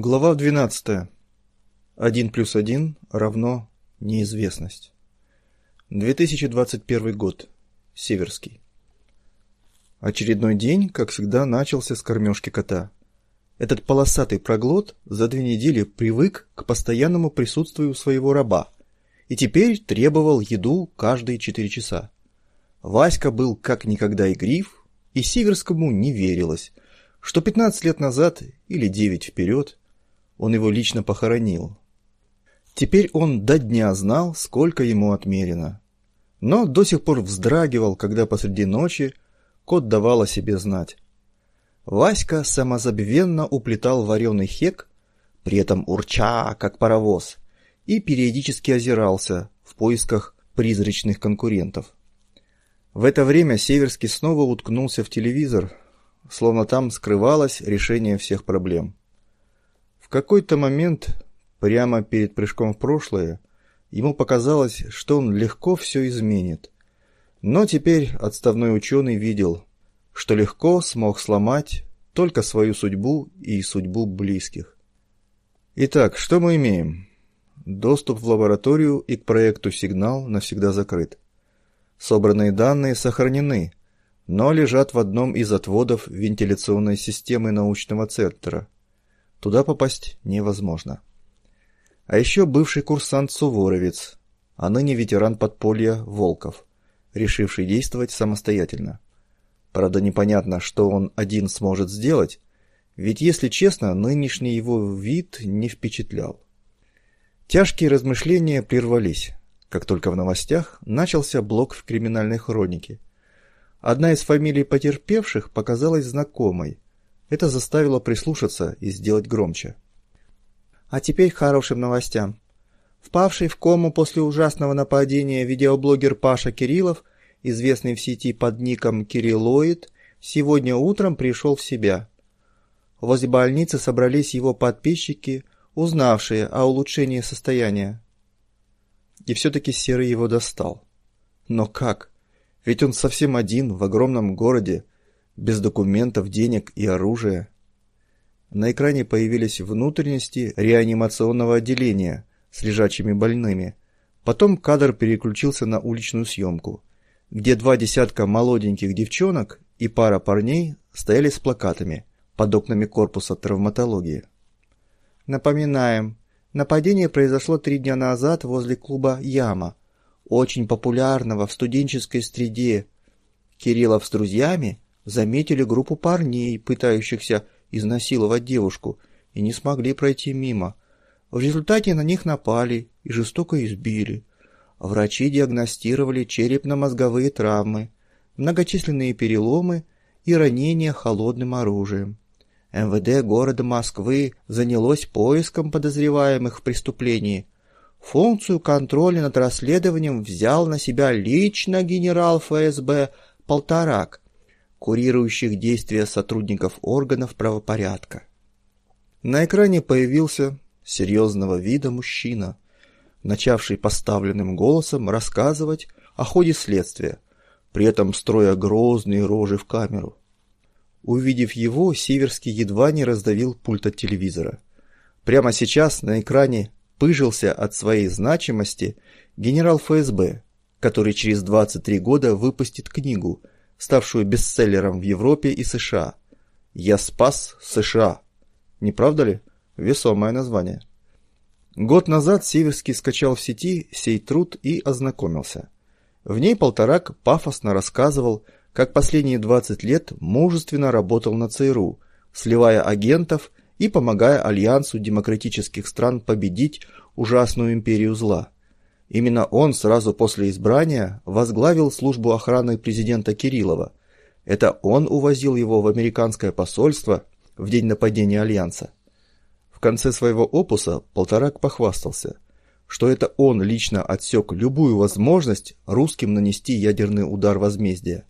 Глава 12. 1 плюс 1 равно неизвестность. 2021 год. Северский. Очередной день, как всегда, начался с кормежки кота. Этот полосатый проглот за две недели привык к постоянному присутствию своего раба и теперь требовал еду каждые четыре часа. Васька был как никогда игрив, и Северскому не верилось, что 15 лет назад или 9 вперед он его лично похоронил. Теперь он до дня знал, сколько ему отмерено. Но до сих пор вздрагивал, когда посреди ночи кот давал о себе знать. Васька самозабвенно уплетал вареный хек, при этом урча, как паровоз, и периодически озирался в поисках призрачных конкурентов. В это время Северский снова уткнулся в телевизор, словно там скрывалось решение всех проблем. В какой-то момент, прямо перед прыжком в прошлое, ему показалось, что он легко все изменит. Но теперь отставной ученый видел, что легко смог сломать только свою судьбу и судьбу близких. Итак, что мы имеем? Доступ в лабораторию и к проекту «Сигнал» навсегда закрыт. Собранные данные сохранены, но лежат в одном из отводов вентиляционной системы научного центра – Туда попасть невозможно. А еще бывший курсант Суворовец, а ныне ветеран подполья Волков, решивший действовать самостоятельно. Правда, непонятно, что он один сможет сделать, ведь, если честно, нынешний его вид не впечатлял. Тяжкие размышления прервались, как только в новостях начался блок в криминальной хронике. Одна из фамилий потерпевших показалась знакомой – это заставило прислушаться и сделать громче. А теперь к хорошим новостям. Впавший в кому после ужасного нападения видеоблогер Паша Кириллов, известный в сети под ником Кириллоид, сегодня утром пришел в себя. Возле больницы собрались его подписчики, узнавшие о улучшении состояния. И все-таки Серый его достал. Но как? Ведь он совсем один в огромном городе, без документов, денег и оружия. На экране появились внутренности реанимационного отделения с лежачими больными. Потом кадр переключился на уличную съемку, где два десятка молоденьких девчонок и пара парней стояли с плакатами под окнами корпуса травматологии. Напоминаем, нападение произошло три дня назад возле клуба «Яма», очень популярного в студенческой среде. Кириллов с друзьями заметили группу парней, пытающихся изнасиловать девушку, и не смогли пройти мимо. В результате на них напали и жестоко избили. Врачи диагностировали черепно-мозговые травмы, многочисленные переломы и ранения холодным оружием. МВД города Москвы занялось поиском подозреваемых в преступлении. Функцию контроля над расследованием взял на себя лично генерал ФСБ Полторак, курирующих действия сотрудников органов правопорядка. На экране появился серьезного вида мужчина, начавший поставленным голосом рассказывать о ходе следствия, при этом строя грозные рожи в камеру. Увидев его, Северский едва не раздавил пульт от телевизора. Прямо сейчас на экране пыжился от своей значимости генерал ФСБ, который через 23 года выпустит книгу – ставшую бестселлером в Европе и США. «Я спас США». Не правда ли? Весомое название. Год назад Северский скачал в сети сей труд и ознакомился. В ней Полторак пафосно рассказывал, как последние 20 лет мужественно работал на ЦРУ, сливая агентов и помогая Альянсу демократических стран победить ужасную империю зла – Именно он сразу после избрания возглавил службу охраны президента Кириллова. Это он увозил его в американское посольство в день нападения Альянса. В конце своего опуса Полторак похвастался, что это он лично отсек любую возможность русским нанести ядерный удар возмездия.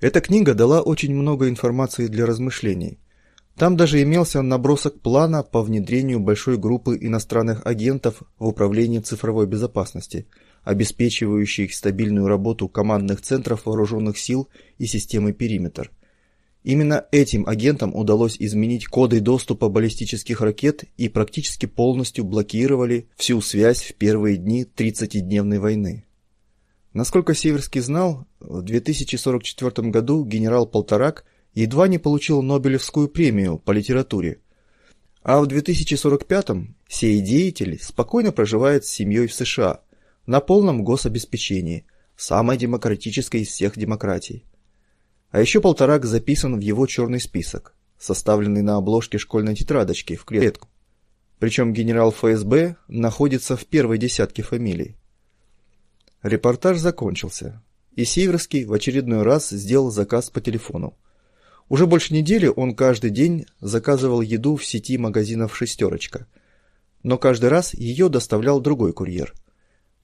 Эта книга дала очень много информации для размышлений – там даже имелся набросок плана по внедрению большой группы иностранных агентов в управление цифровой безопасности, обеспечивающих стабильную работу командных центров вооруженных сил и системы «Периметр». Именно этим агентам удалось изменить коды доступа баллистических ракет и практически полностью блокировали всю связь в первые дни 30-дневной войны. Насколько Северский знал, в 2044 году генерал Полторак едва не получил Нобелевскую премию по литературе, а в 2045 сей деятель спокойно проживает с семьей в США на полном гособеспечении, самой демократической из всех демократий. А еще Полторак записан в его черный список, составленный на обложке школьной тетрадочки в клетку. Причем генерал ФСБ находится в первой десятке фамилий. Репортаж закончился, и Северский в очередной раз сделал заказ по телефону. Уже больше недели он каждый день заказывал еду в сети магазинов «Шестерочка», но каждый раз ее доставлял другой курьер.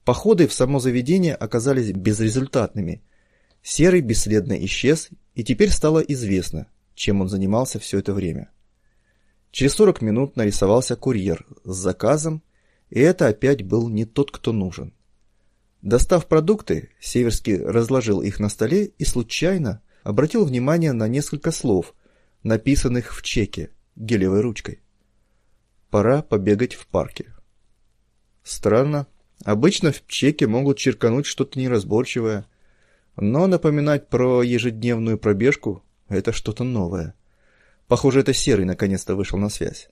Походы в само заведение оказались безрезультатными – Серый бесследно исчез, и теперь стало известно, чем он занимался все это время. Через 40 минут нарисовался курьер с заказом, и это опять был не тот, кто нужен. Достав продукты, Северский разложил их на столе и случайно обратил внимание на несколько слов, написанных в чеке гелевой ручкой. Пора побегать в парке. Странно. Обычно в чеке могут черкануть что-то неразборчивое, но напоминать про ежедневную пробежку – это что-то новое. Похоже, это Серый наконец-то вышел на связь.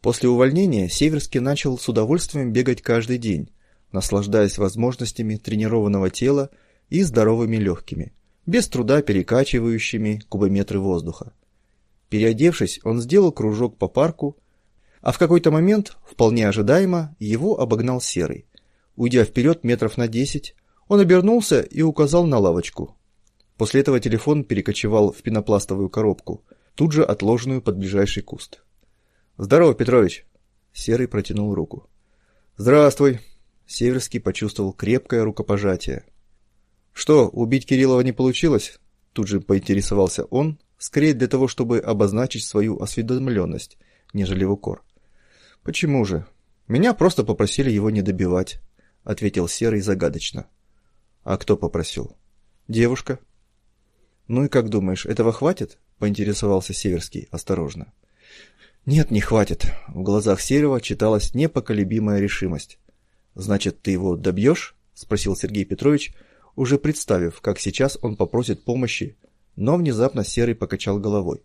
После увольнения Северский начал с удовольствием бегать каждый день, наслаждаясь возможностями тренированного тела и здоровыми легкими, без труда перекачивающими кубометры воздуха. Переодевшись, он сделал кружок по парку, а в какой-то момент, вполне ожидаемо, его обогнал Серый. Уйдя вперед метров на десять, он обернулся и указал на лавочку. После этого телефон перекочевал в пенопластовую коробку, тут же отложенную под ближайший куст. «Здорово, Петрович!» Серый протянул руку. «Здравствуй!» Северский почувствовал крепкое рукопожатие. «Что, убить Кириллова не получилось?» Тут же поинтересовался он, скорее для того, чтобы обозначить свою осведомленность, нежели в укор. «Почему же? Меня просто попросили его не добивать», — ответил Серый загадочно. А кто попросил? Девушка. Ну и как думаешь, этого хватит? Поинтересовался Северский осторожно. Нет, не хватит. В глазах Серева читалась непоколебимая решимость. Значит, ты его добьешь? Спросил Сергей Петрович, уже представив, как сейчас он попросит помощи, но внезапно Серый покачал головой.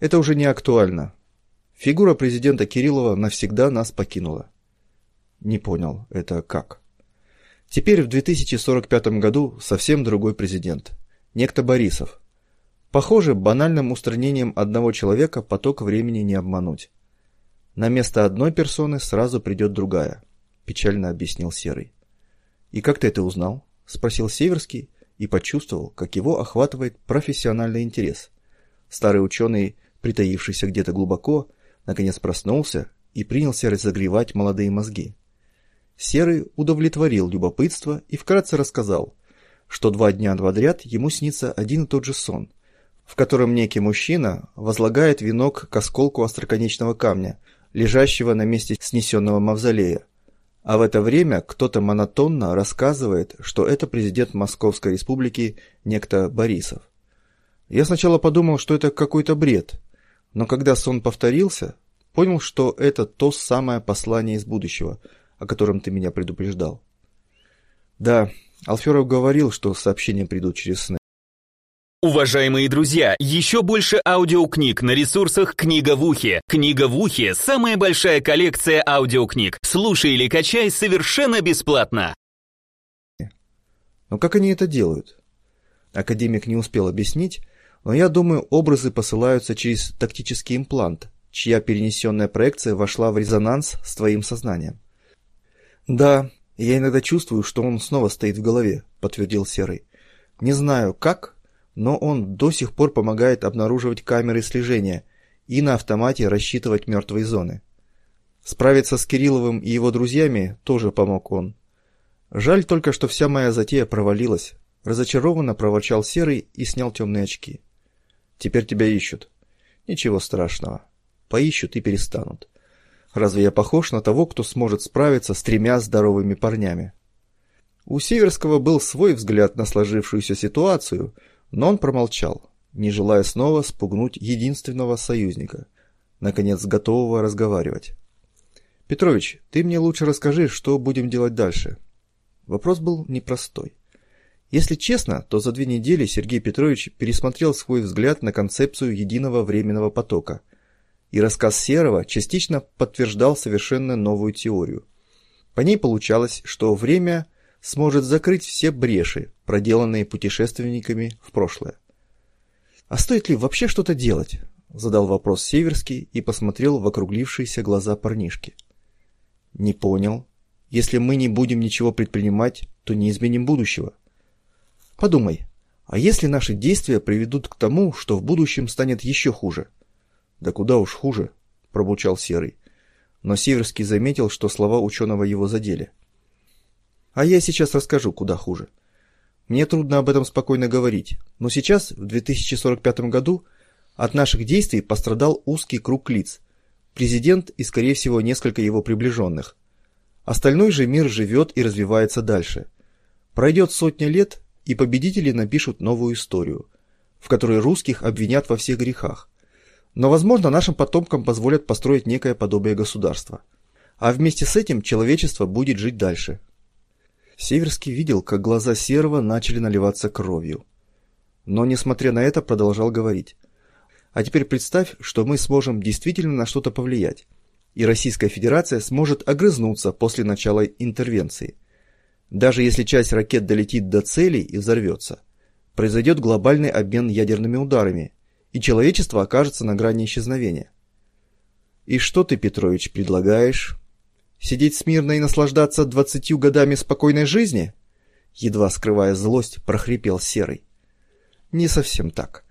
Это уже не актуально. Фигура президента Кириллова навсегда нас покинула. Не понял, это как? Теперь в 2045 году совсем другой президент. Некто Борисов. Похоже, банальным устранением одного человека поток времени не обмануть. На место одной персоны сразу придет другая, печально объяснил Серый. И как ты это узнал? Спросил Северский и почувствовал, как его охватывает профессиональный интерес. Старый ученый, притаившийся где-то глубоко, наконец проснулся и принялся разогревать молодые мозги. Серый удовлетворил любопытство и вкратце рассказал, что два дня подряд ему снится один и тот же сон, в котором некий мужчина возлагает венок к осколку остроконечного камня, лежащего на месте снесенного мавзолея. А в это время кто-то монотонно рассказывает, что это президент Московской республики некто Борисов. Я сначала подумал, что это какой-то бред, но когда сон повторился, понял, что это то самое послание из будущего – о котором ты меня предупреждал. Да, Алферов говорил, что сообщения придут через сны. Уважаемые друзья, еще больше аудиокниг на ресурсах «Книга в ухе». «Книга в ухе» — самая большая коллекция аудиокниг. Слушай или качай совершенно бесплатно. Но как они это делают? Академик не успел объяснить, но я думаю, образы посылаются через тактический имплант, чья перенесенная проекция вошла в резонанс с твоим сознанием. «Да, я иногда чувствую, что он снова стоит в голове», — подтвердил Серый. «Не знаю, как, но он до сих пор помогает обнаруживать камеры слежения и на автомате рассчитывать мертвые зоны. Справиться с Кирилловым и его друзьями тоже помог он. Жаль только, что вся моя затея провалилась. Разочарованно проворчал Серый и снял темные очки. Теперь тебя ищут. Ничего страшного. Поищут и перестанут. Разве я похож на того, кто сможет справиться с тремя здоровыми парнями? У Северского был свой взгляд на сложившуюся ситуацию, но он промолчал. не желая снова спугнуть единственного союзника, наконец готового разговаривать. «Петрович, ты мне лучше расскажи, что будем делать дальше». Вопрос был непростой. Если честно, то за две недели Сергей Петрович пересмотрел свой взгляд на концепцию единого временного потока, и рассказ Серова частично подтверждал совершенно новую теорию. По ней получалось, что время сможет закрыть все бреши, проделанные путешественниками в прошлое. «А стоит ли вообще что-то делать?» – задал вопрос Северский и посмотрел в округлившиеся глаза парнишки. «Не понял. Если мы не будем ничего предпринимать, то не изменим будущего. Подумай, а если наши действия приведут к тому, что в будущем станет еще хуже? Да куда уж хуже, пробурчал Серый. Но Северский заметил, что слова ученого его задели. А я сейчас расскажу, куда хуже. Мне трудно об этом спокойно говорить, но сейчас, в 2045 году, от наших действий пострадал узкий круг лиц, президент и, скорее всего, несколько его приближенных. Остальной же мир живет и развивается дальше. Пройдет сотня лет, и победители напишут новую историю, в которой русских обвинят во всех грехах. Но, возможно, нашим потомкам позволят построить некое подобие государства. А вместе с этим человечество будет жить дальше. Северский видел, как глаза Серого начали наливаться кровью. Но, несмотря на это, продолжал говорить. А теперь представь, что мы сможем действительно на что-то повлиять, и Российская Федерация сможет огрызнуться после начала интервенции – даже если часть ракет долетит до цели и взорвется, произойдет глобальный обмен ядерными ударами, и человечество окажется на грани исчезновения. И что ты, Петрович, предлагаешь? Сидеть смирно и наслаждаться двадцатью годами спокойной жизни? Едва скрывая злость, прохрипел Серый. Не совсем так.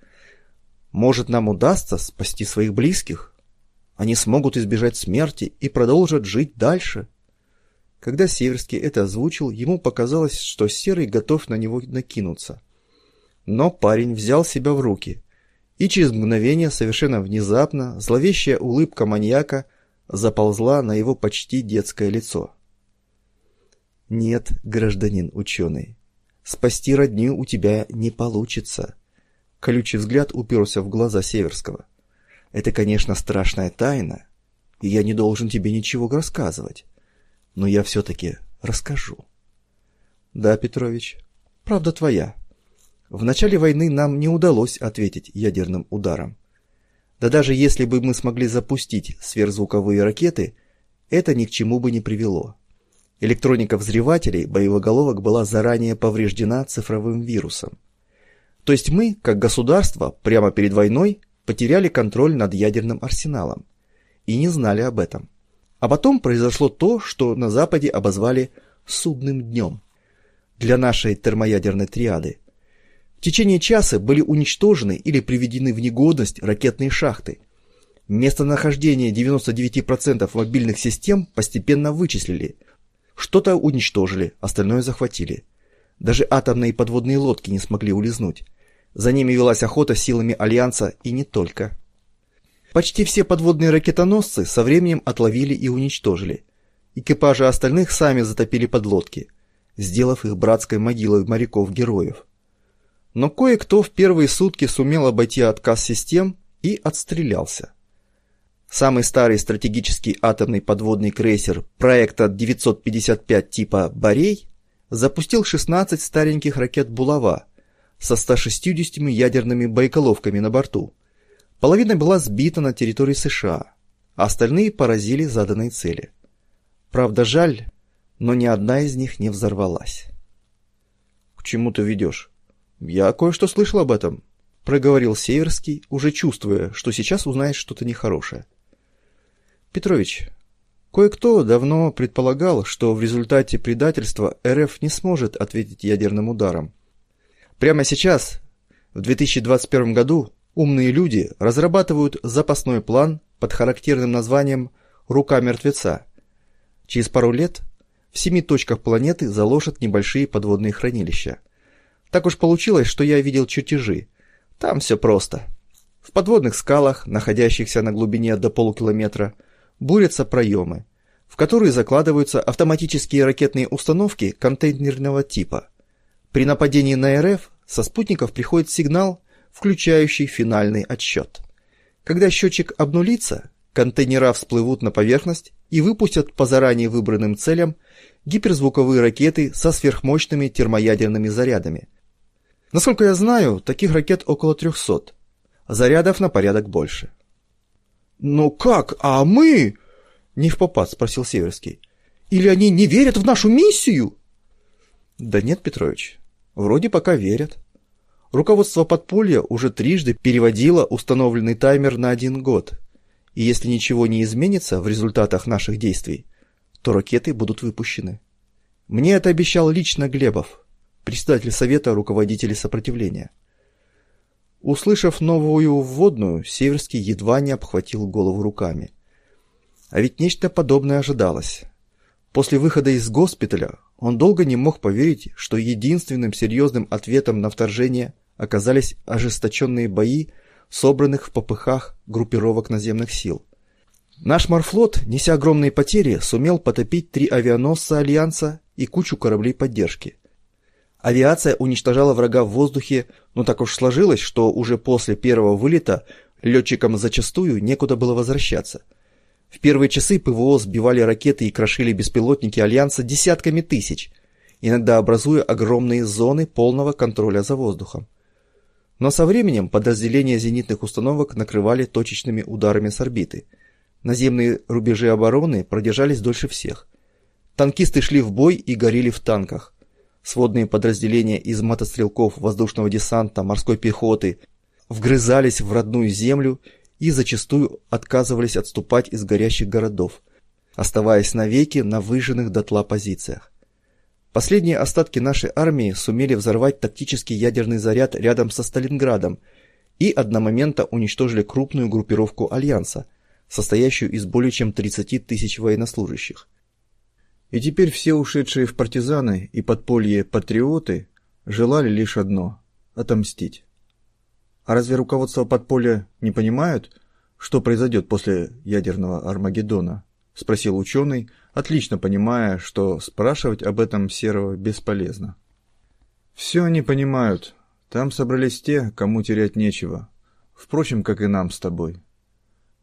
Может, нам удастся спасти своих близких? Они смогут избежать смерти и продолжат жить дальше. — когда Северский это озвучил, ему показалось, что Серый готов на него накинуться. Но парень взял себя в руки, и через мгновение, совершенно внезапно, зловещая улыбка маньяка заползла на его почти детское лицо. «Нет, гражданин ученый, спасти родню у тебя не получится». Колючий взгляд уперся в глаза Северского. «Это, конечно, страшная тайна, и я не должен тебе ничего рассказывать но я все-таки расскажу. Да, Петрович, правда твоя. В начале войны нам не удалось ответить ядерным ударом. Да даже если бы мы смогли запустить сверхзвуковые ракеты, это ни к чему бы не привело. Электроника взрывателей боеголовок была заранее повреждена цифровым вирусом. То есть мы, как государство, прямо перед войной потеряли контроль над ядерным арсеналом и не знали об этом. А потом произошло то, что на Западе обозвали «судным днем» для нашей термоядерной триады. В течение часа были уничтожены или приведены в негодность ракетные шахты. Местонахождение 99% мобильных систем постепенно вычислили. Что-то уничтожили, остальное захватили. Даже атомные подводные лодки не смогли улизнуть. За ними велась охота силами Альянса и не только. Почти все подводные ракетоносцы со временем отловили и уничтожили. Экипажи остальных сами затопили подлодки, сделав их братской могилой моряков-героев. Но кое-кто в первые сутки сумел обойти отказ систем и отстрелялся. Самый старый стратегический атомный подводный крейсер проекта 955 типа «Борей» запустил 16 стареньких ракет «Булава» со 160 ядерными боеголовками на борту – Половина была сбита на территории США, а остальные поразили заданные цели. Правда, жаль, но ни одна из них не взорвалась. «К чему ты ведешь?» «Я кое-что слышал об этом», — проговорил Северский, уже чувствуя, что сейчас узнает что-то нехорошее. «Петрович, кое-кто давно предполагал, что в результате предательства РФ не сможет ответить ядерным ударом. Прямо сейчас, в 2021 году, Умные люди разрабатывают запасной план под характерным названием «Рука мертвеца». Через пару лет в семи точках планеты заложат небольшие подводные хранилища. Так уж получилось, что я видел чертежи. Там все просто. В подводных скалах, находящихся на глубине до полукилометра, бурятся проемы, в которые закладываются автоматические ракетные установки контейнерного типа. При нападении на РФ со спутников приходит сигнал, включающий финальный отсчет. Когда счетчик обнулится, контейнера всплывут на поверхность и выпустят по заранее выбранным целям гиперзвуковые ракеты со сверхмощными термоядерными зарядами. Насколько я знаю, таких ракет около 300. Зарядов на порядок больше. «Но как? А мы?» — не в попад спросил Северский. «Или они не верят в нашу миссию?» «Да нет, Петрович, вроде пока верят. Руководство подполья уже трижды переводило установленный таймер на один год, и если ничего не изменится в результатах наших действий, то ракеты будут выпущены. Мне это обещал лично Глебов, председатель Совета руководителей сопротивления. Услышав новую вводную, Северский едва не обхватил голову руками. А ведь нечто подобное ожидалось. После выхода из госпиталя он долго не мог поверить, что единственным серьезным ответом на вторжение оказались ожесточенные бои, собранных в попыхах группировок наземных сил. Наш морфлот, неся огромные потери, сумел потопить три авианосца Альянса и кучу кораблей поддержки. Авиация уничтожала врага в воздухе, но так уж сложилось, что уже после первого вылета летчикам зачастую некуда было возвращаться. В первые часы ПВО сбивали ракеты и крошили беспилотники Альянса десятками тысяч, иногда образуя огромные зоны полного контроля за воздухом. Но со временем подразделения зенитных установок накрывали точечными ударами с орбиты. Наземные рубежи обороны продержались дольше всех. Танкисты шли в бой и горели в танках. Сводные подразделения из мотострелков, воздушного десанта, морской пехоты вгрызались в родную землю и зачастую отказывались отступать из горящих городов, оставаясь навеки на выжженных дотла позициях. Последние остатки нашей армии сумели взорвать тактический ядерный заряд рядом со Сталинградом и одномоментно уничтожили крупную группировку Альянса, состоящую из более чем 30 тысяч военнослужащих. И теперь все ушедшие в партизаны и подполье патриоты желали лишь одно – отомстить. А разве руководство подполья не понимают, что произойдет после ядерного Армагеддона? Спросил ученый, отлично понимая, что спрашивать об этом Серого бесполезно. Все они понимают. Там собрались те, кому терять нечего. Впрочем, как и нам с тобой.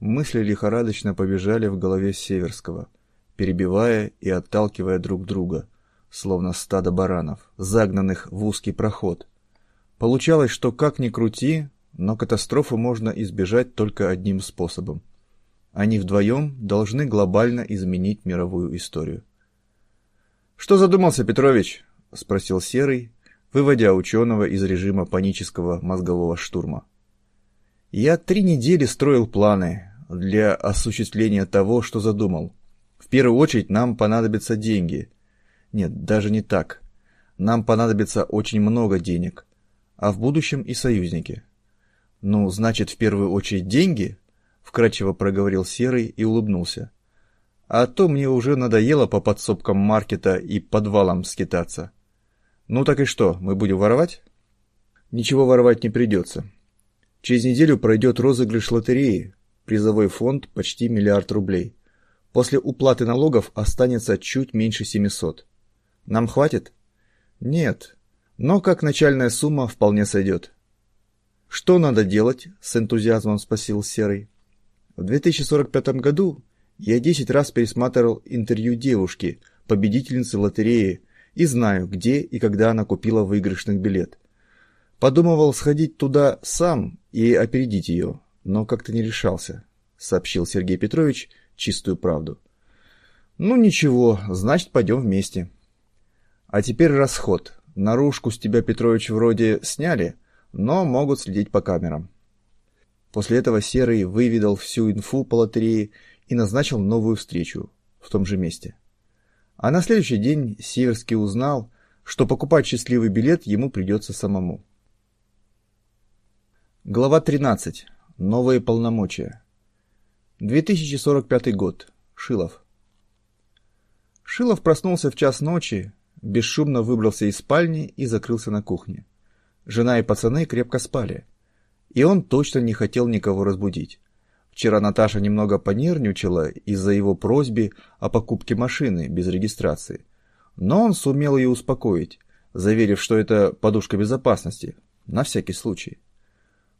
Мысли лихорадочно побежали в голове Северского – перебивая и отталкивая друг друга, словно стадо баранов, загнанных в узкий проход. Получалось, что как ни крути, но катастрофу можно избежать только одним способом. Они вдвоем должны глобально изменить мировую историю. «Что задумался, Петрович?» — спросил Серый, выводя ученого из режима панического мозгового штурма. «Я три недели строил планы для осуществления того, что задумал. В первую очередь нам понадобятся деньги. Нет, даже не так. Нам понадобится очень много денег, а в будущем и союзники. Ну, значит, в первую очередь деньги? Вкратчиво проговорил Серый и улыбнулся. А то мне уже надоело по подсобкам маркета и подвалам скитаться. Ну так и что, мы будем воровать? Ничего воровать не придется. Через неделю пройдет розыгрыш лотереи. Призовой фонд почти миллиард рублей. После уплаты налогов останется чуть меньше 700. Нам хватит? Нет, но как начальная сумма вполне сойдет. Что надо делать? С энтузиазмом спросил Серый. В 2045 году я 10 раз пересматривал интервью девушки, победительницы лотереи, и знаю, где и когда она купила выигрышный билет. Подумывал сходить туда сам и опередить ее, но как-то не решался, сообщил Сергей Петрович, чистую правду. Ну ничего, значит, пойдем вместе. А теперь расход. Наружку с тебя, Петрович, вроде сняли, но могут следить по камерам. После этого Серый выведал всю инфу по лотерее и назначил новую встречу в том же месте. А на следующий день Северский узнал, что покупать счастливый билет ему придется самому. Глава 13. Новые полномочия. 2045 год. Шилов. Шилов проснулся в час ночи, бесшумно выбрался из спальни и закрылся на кухне. Жена и пацаны крепко спали. И он точно не хотел никого разбудить. Вчера Наташа немного понервничала из-за его просьбы о покупке машины без регистрации. Но он сумел ее успокоить, заверив, что это подушка безопасности, на всякий случай.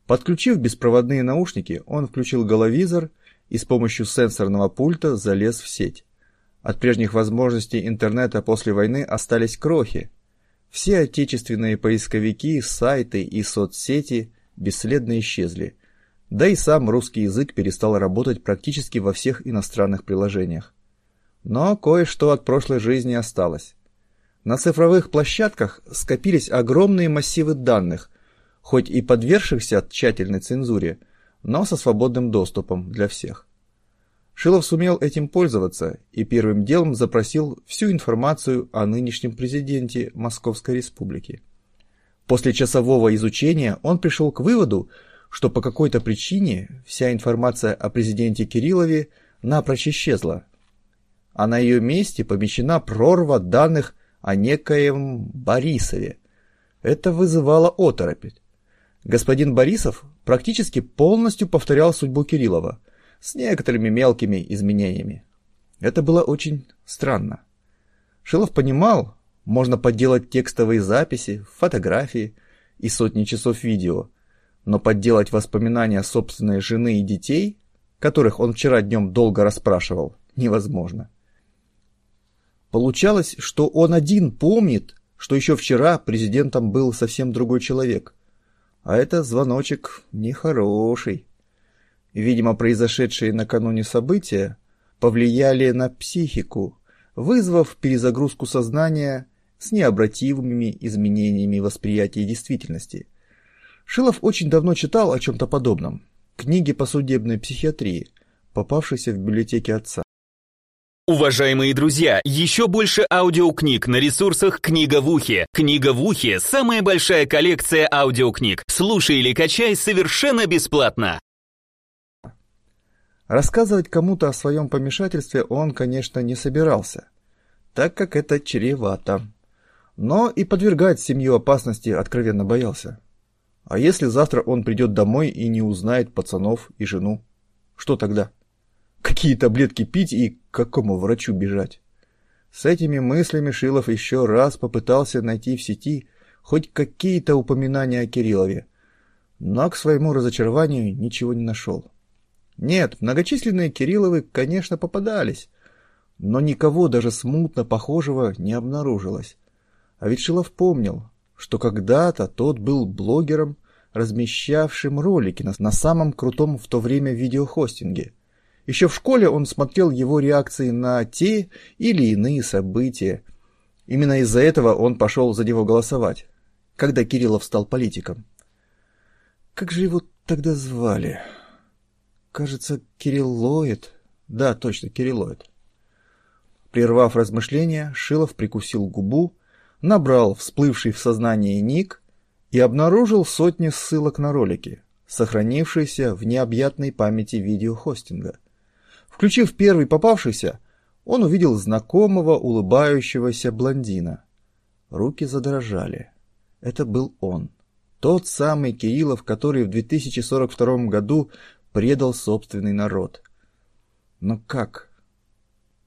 Подключив беспроводные наушники, он включил головизор и с помощью сенсорного пульта залез в сеть. От прежних возможностей интернета после войны остались крохи. Все отечественные поисковики, сайты и соцсети бесследно исчезли. Да и сам русский язык перестал работать практически во всех иностранных приложениях. Но кое-что от прошлой жизни осталось. На цифровых площадках скопились огромные массивы данных, хоть и подвергшихся тщательной цензуре, но со свободным доступом для всех. Шилов сумел этим пользоваться и первым делом запросил всю информацию о нынешнем президенте Московской Республики. После часового изучения он пришел к выводу, что по какой-то причине вся информация о президенте Кириллове напрочь исчезла, а на ее месте помещена прорва данных о некоем Борисове. Это вызывало оторопь. Господин Борисов практически полностью повторял судьбу Кириллова – с некоторыми мелкими изменениями. Это было очень странно. Шилов понимал, можно подделать текстовые записи, фотографии и сотни часов видео, но подделать воспоминания собственной жены и детей, которых он вчера днем долго расспрашивал, невозможно. Получалось, что он один помнит, что еще вчера президентом был совсем другой человек. А это звоночек нехороший. Видимо, произошедшие накануне события повлияли на психику, вызвав перезагрузку сознания с необратимыми изменениями восприятия действительности. Шилов очень давно читал о чем-то подобном. Книги по судебной психиатрии, попавшиеся в библиотеке отца. Уважаемые друзья, еще больше аудиокниг на ресурсах «Книга в ухе». «Книга в ухе» — самая большая коллекция аудиокниг. Слушай или качай совершенно бесплатно. Рассказывать кому-то о своем помешательстве он, конечно, не собирался, так как это чревато. Но и подвергать семью опасности откровенно боялся. А если завтра он придет домой и не узнает пацанов и жену? Что тогда? Какие таблетки пить и к какому врачу бежать? С этими мыслями Шилов еще раз попытался найти в сети хоть какие-то упоминания о Кириллове, но к своему разочарованию ничего не нашел. Нет, многочисленные Кирилловы, конечно, попадались, но никого даже смутно похожего не обнаружилось. А ведь Шилов помнил, что когда-то тот был блогером, размещавшим ролики на, на самом крутом в то время видеохостинге. Еще в школе он смотрел его реакции на те или иные события. Именно из-за этого он пошел за него голосовать, когда Кириллов стал политиком. Как же его тогда звали? Кажется, Кириллоид. Да, точно, Кириллоид. Прервав размышления, Шилов прикусил губу, набрал всплывший в сознании ник и обнаружил сотни ссылок на ролики, сохранившиеся в необъятной памяти видеохостинга. Включив первый попавшийся, он увидел знакомого улыбающегося блондина. Руки задрожали. Это был он. Тот самый Кириллов, который в 2042 году предал собственный народ. Но как?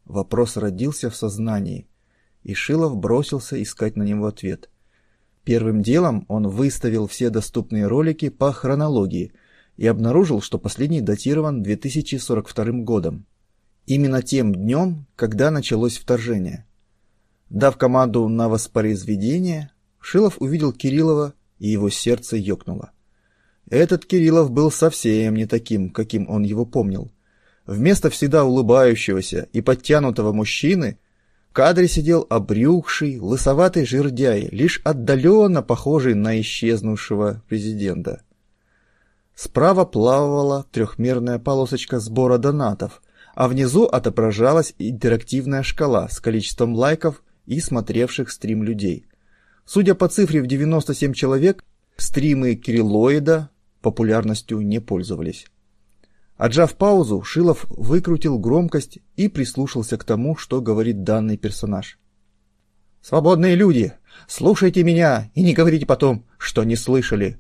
Вопрос родился в сознании, и Шилов бросился искать на него ответ. Первым делом он выставил все доступные ролики по хронологии и обнаружил, что последний датирован 2042 годом. Именно тем днем, когда началось вторжение. Дав команду на воспроизведение, Шилов увидел Кириллова, и его сердце ёкнуло. Этот Кириллов был совсем не таким, каким он его помнил. Вместо всегда улыбающегося и подтянутого мужчины в кадре сидел обрюхший, лысоватый жердяй, лишь отдаленно похожий на исчезнувшего президента. Справа плавала трехмерная полосочка сбора донатов, а внизу отображалась интерактивная шкала с количеством лайков и смотревших стрим людей. Судя по цифре в 97 человек, стримы Кириллоида популярностью не пользовались. Отжав паузу, Шилов выкрутил громкость и прислушался к тому, что говорит данный персонаж. «Свободные люди, слушайте меня и не говорите потом, что не слышали!»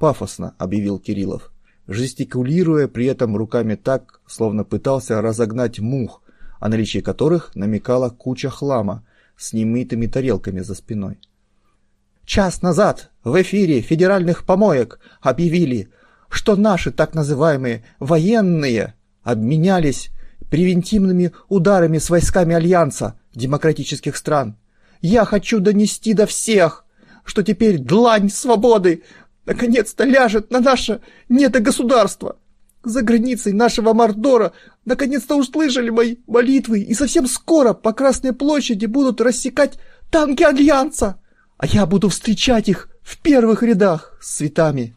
Пафосно объявил Кириллов, жестикулируя при этом руками так, словно пытался разогнать мух, о наличии которых намекала куча хлама с немытыми тарелками за спиной. Час назад в эфире федеральных помоек объявили, что наши так называемые военные обменялись превентивными ударами с войсками Альянса демократических стран. Я хочу донести до всех, что теперь длань свободы наконец-то ляжет на наше недогосударство. За границей нашего Мордора наконец-то услышали мои молитвы, и совсем скоро по Красной площади будут рассекать танки Альянса, а я буду встречать их в первых рядах с цветами.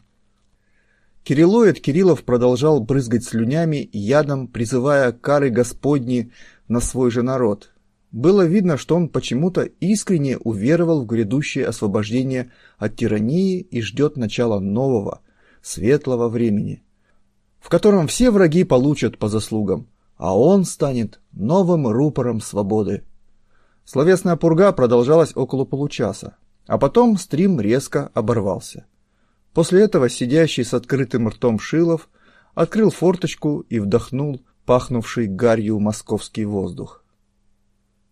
Кириллоид Кириллов продолжал брызгать слюнями ядом, призывая кары Господни на свой же народ. Было видно, что он почему-то искренне уверовал в грядущее освобождение от тирании и ждет начала нового, светлого времени, в котором все враги получат по заслугам, а он станет новым рупором свободы. Словесная пурга продолжалась около получаса, а потом стрим резко оборвался. После этого сидящий с открытым ртом Шилов открыл форточку и вдохнул пахнувший гарью московский воздух.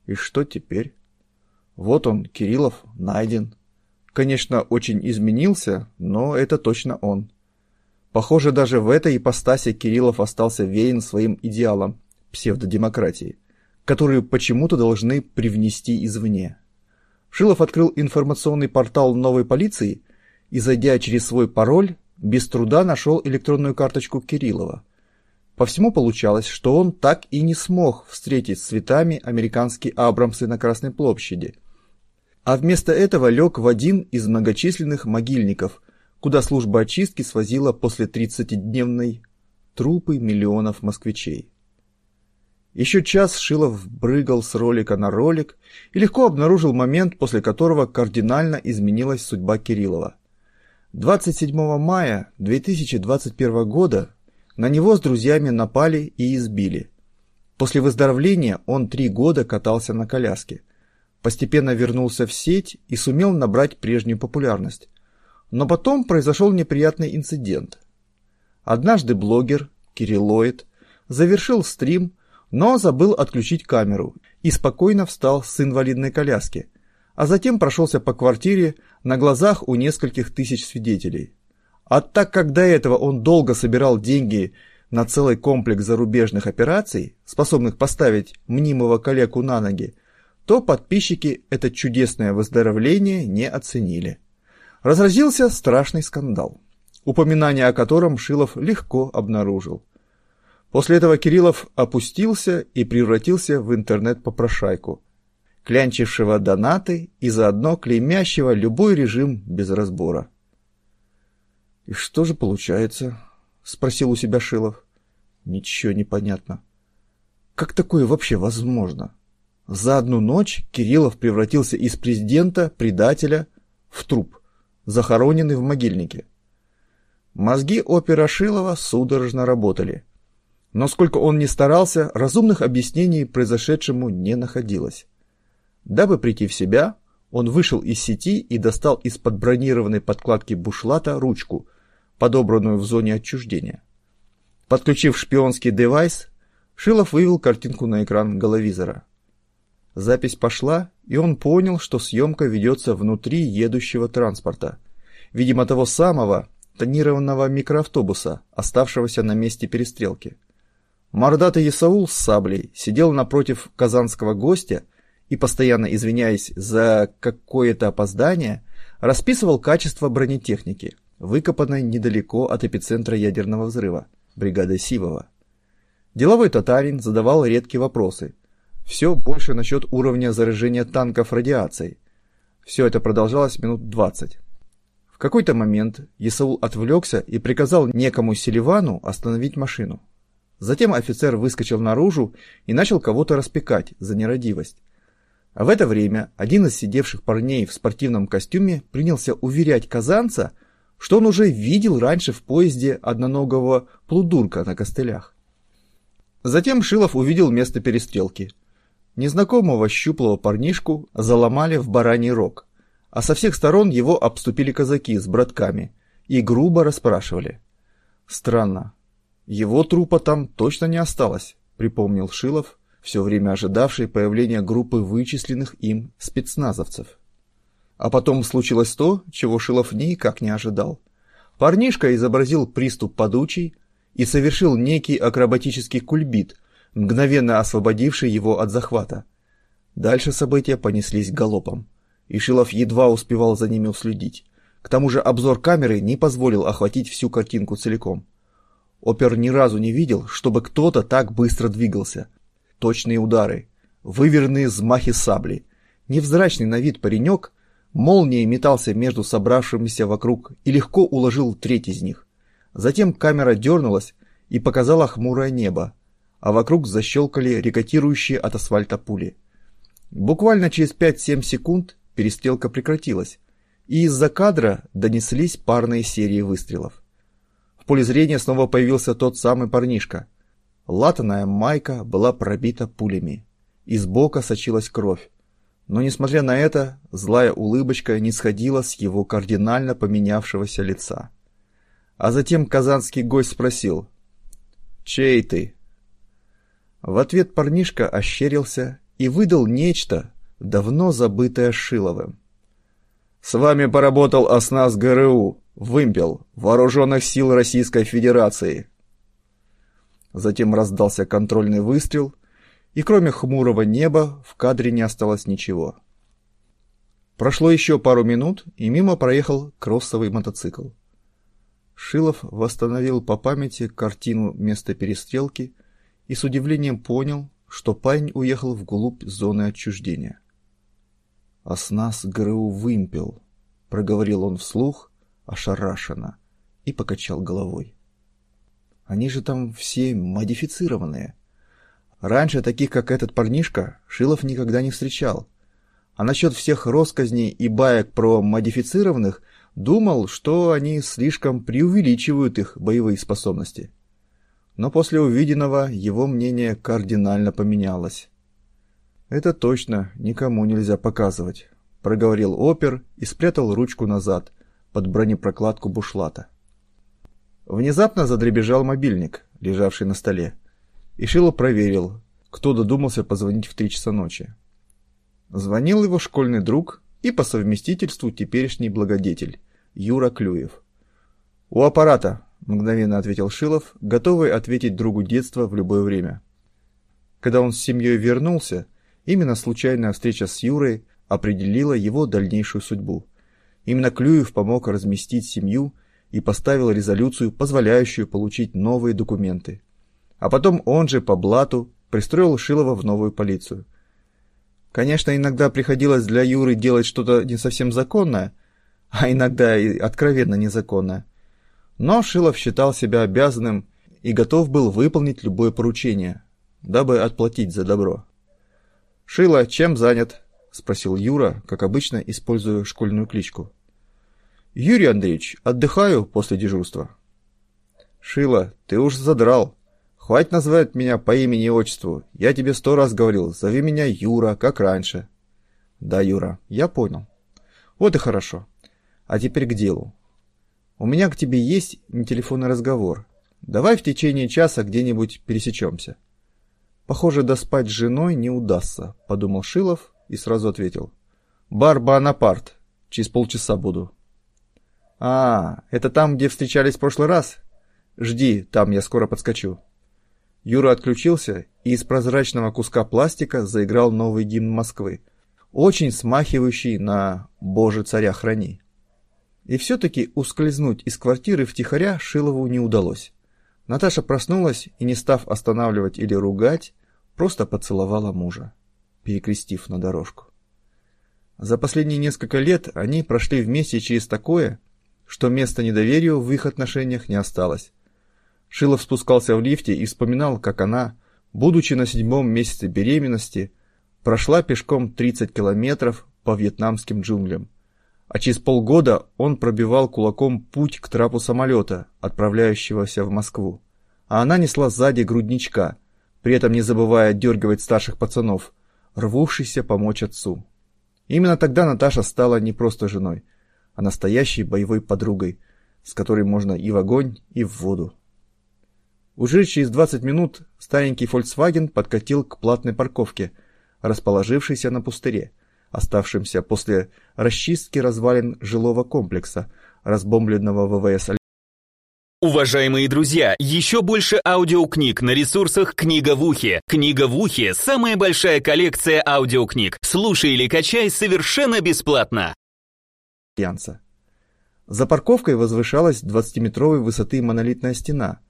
И что теперь? Вот он, Кириллов, найден. Конечно, очень изменился, но это точно он. Похоже, даже в этой ипостаси Кириллов остался веян своим идеалом псевдодемократии, которую почему-то должны привнести извне. Шилов открыл информационный портал новой полиции и, зайдя через свой пароль, без труда нашел электронную карточку Кириллова – по всему получалось, что он так и не смог встретить с цветами американские Абрамсы на Красной площади. А вместо этого лег в один из многочисленных могильников, куда служба очистки свозила после 30-дневной трупы миллионов москвичей. Еще час Шилов брыгал с ролика на ролик и легко обнаружил момент, после которого кардинально изменилась судьба Кириллова. 27 мая 2021 года на него с друзьями напали и избили. После выздоровления он три года катался на коляске. Постепенно вернулся в сеть и сумел набрать прежнюю популярность. Но потом произошел неприятный инцидент. Однажды блогер, Кириллоид, завершил стрим, но забыл отключить камеру и спокойно встал с инвалидной коляски, а затем прошелся по квартире на глазах у нескольких тысяч свидетелей. А так как до этого он долго собирал деньги на целый комплекс зарубежных операций, способных поставить мнимого коллегу на ноги, то подписчики это чудесное выздоровление не оценили. Разразился страшный скандал, упоминание о котором Шилов легко обнаружил. После этого Кириллов опустился и превратился в интернет-попрошайку, клянчившего донаты и заодно клеймящего любой режим без разбора. «И что же получается?» — спросил у себя Шилов. «Ничего не понятно. Как такое вообще возможно? За одну ночь Кириллов превратился из президента, предателя, в труп, захороненный в могильнике. Мозги опера Шилова судорожно работали. Но сколько он ни старался, разумных объяснений произошедшему не находилось. Дабы прийти в себя, он вышел из сети и достал из-под бронированной подкладки бушлата ручку, подобранную в зоне отчуждения. Подключив шпионский девайс, Шилов вывел картинку на экран головизора. Запись пошла, и он понял, что съемка ведется внутри едущего транспорта. Видимо, того самого тонированного микроавтобуса, оставшегося на месте перестрелки. Мордатый Исаул с саблей сидел напротив казанского гостя и, постоянно извиняясь за какое-то опоздание, расписывал качество бронетехники, выкопанной недалеко от эпицентра ядерного взрыва, бригады Сивова. Деловой татарин задавал редкие вопросы. Все больше насчет уровня заражения танков радиацией. Все это продолжалось минут двадцать. В какой-то момент Исаул отвлекся и приказал некому Селивану остановить машину. Затем офицер выскочил наружу и начал кого-то распекать за нерадивость. А в это время один из сидевших парней в спортивном костюме принялся уверять казанца, что он уже видел раньше в поезде одноногого плудурка на костылях. Затем Шилов увидел место перестрелки. Незнакомого щуплого парнишку заломали в бараний рог, а со всех сторон его обступили казаки с братками и грубо расспрашивали. Странно, его трупа там точно не осталось, припомнил Шилов, все время ожидавший появления группы вычисленных им спецназовцев. А потом случилось то, чего Шилов никак не ожидал. Парнишка изобразил приступ подучий и совершил некий акробатический кульбит, мгновенно освободивший его от захвата. Дальше события понеслись галопом, и Шилов едва успевал за ними уследить. К тому же обзор камеры не позволил охватить всю картинку целиком. Опер ни разу не видел, чтобы кто-то так быстро двигался. Точные удары, выверенные взмахи сабли. Невзрачный на вид паренек молнией метался между собравшимися вокруг и легко уложил треть из них. Затем камера дернулась и показала хмурое небо, а вокруг защелкали рекотирующие от асфальта пули. Буквально через 5-7 секунд перестрелка прекратилась, и из-за кадра донеслись парные серии выстрелов. В поле зрения снова появился тот самый парнишка. Латаная майка была пробита пулями. Из бока сочилась кровь. Но, несмотря на это, злая улыбочка не сходила с его кардинально поменявшегося лица. А затем казанский гость спросил «Чей ты?» В ответ парнишка ощерился и выдал нечто, давно забытое Шиловым. «С вами поработал оснас ГРУ, вымпел, Вооруженных сил Российской Федерации». Затем раздался контрольный выстрел, и кроме хмурого неба в кадре не осталось ничего. Прошло еще пару минут, и мимо проехал кроссовый мотоцикл. Шилов восстановил по памяти картину места перестрелки и с удивлением понял, что парень уехал вглубь зоны отчуждения. «Оснас ГРУ вымпел», — проговорил он вслух, ошарашенно, и покачал головой. «Они же там все модифицированные. Раньше таких, как этот парнишка, Шилов никогда не встречал. А насчет всех росказней и баек про модифицированных думал, что они слишком преувеличивают их боевые способности. Но после увиденного его мнение кардинально поменялось. «Это точно никому нельзя показывать», — проговорил опер и спрятал ручку назад, под бронепрокладку бушлата. Внезапно задребежал мобильник, лежавший на столе, и Шило проверил, кто додумался позвонить в три часа ночи. Звонил его школьный друг и по совместительству теперешний благодетель, Юра Клюев. «У аппарата», — мгновенно ответил Шилов, готовый ответить другу детства в любое время. Когда он с семьей вернулся, Именно случайная встреча с Юрой определила его дальнейшую судьбу. Именно Клюев помог разместить семью и поставил резолюцию, позволяющую получить новые документы. А потом он же по блату пристроил Шилова в новую полицию. Конечно, иногда приходилось для Юры делать что-то не совсем законное, а иногда и откровенно незаконное. Но Шилов считал себя обязанным и готов был выполнить любое поручение, дабы отплатить за добро. «Шила, чем занят?» — спросил Юра, как обычно, используя школьную кличку. «Юрий Андреевич, отдыхаю после дежурства». «Шила, ты уж задрал. Хватит называть меня по имени и отчеству. Я тебе сто раз говорил, зови меня Юра, как раньше». «Да, Юра, я понял». «Вот и хорошо. А теперь к делу. У меня к тебе есть телефонный разговор. Давай в течение часа где-нибудь пересечемся». Похоже, доспать с женой не удастся, подумал Шилов и сразу ответил. Бар Бонапарт. Через полчаса буду. А, это там, где встречались в прошлый раз? Жди, там я скоро подскочу. Юра отключился, и из прозрачного куска пластика заиграл новый гимн Москвы, очень смахивающий на «Боже, царя храни». И все-таки ускользнуть из квартиры втихаря Шилову не удалось. Наташа проснулась и, не став останавливать или ругать, просто поцеловала мужа, перекрестив на дорожку. За последние несколько лет они прошли вместе через такое, что места недоверию в их отношениях не осталось. Шилов спускался в лифте и вспоминал, как она, будучи на седьмом месяце беременности, прошла пешком 30 километров по вьетнамским джунглям, а через полгода он пробивал кулаком путь к трапу самолета, отправляющегося в Москву. А она несла сзади грудничка, при этом не забывая дергивать старших пацанов, рвувшийся помочь отцу. Именно тогда Наташа стала не просто женой, а настоящей боевой подругой, с которой можно и в огонь, и в воду. Уже через 20 минут старенький Volkswagen подкатил к платной парковке, расположившейся на пустыре, оставшимся после расчистки развалин жилого комплекса, разбомбленного ВВС Уважаемые друзья, еще больше аудиокниг на ресурсах «Книга в ухе». «Книга в ухе» — самая большая коллекция аудиокниг. Слушай или качай совершенно бесплатно. Альянса. За парковкой возвышалась 20-метровой высоты монолитная стена,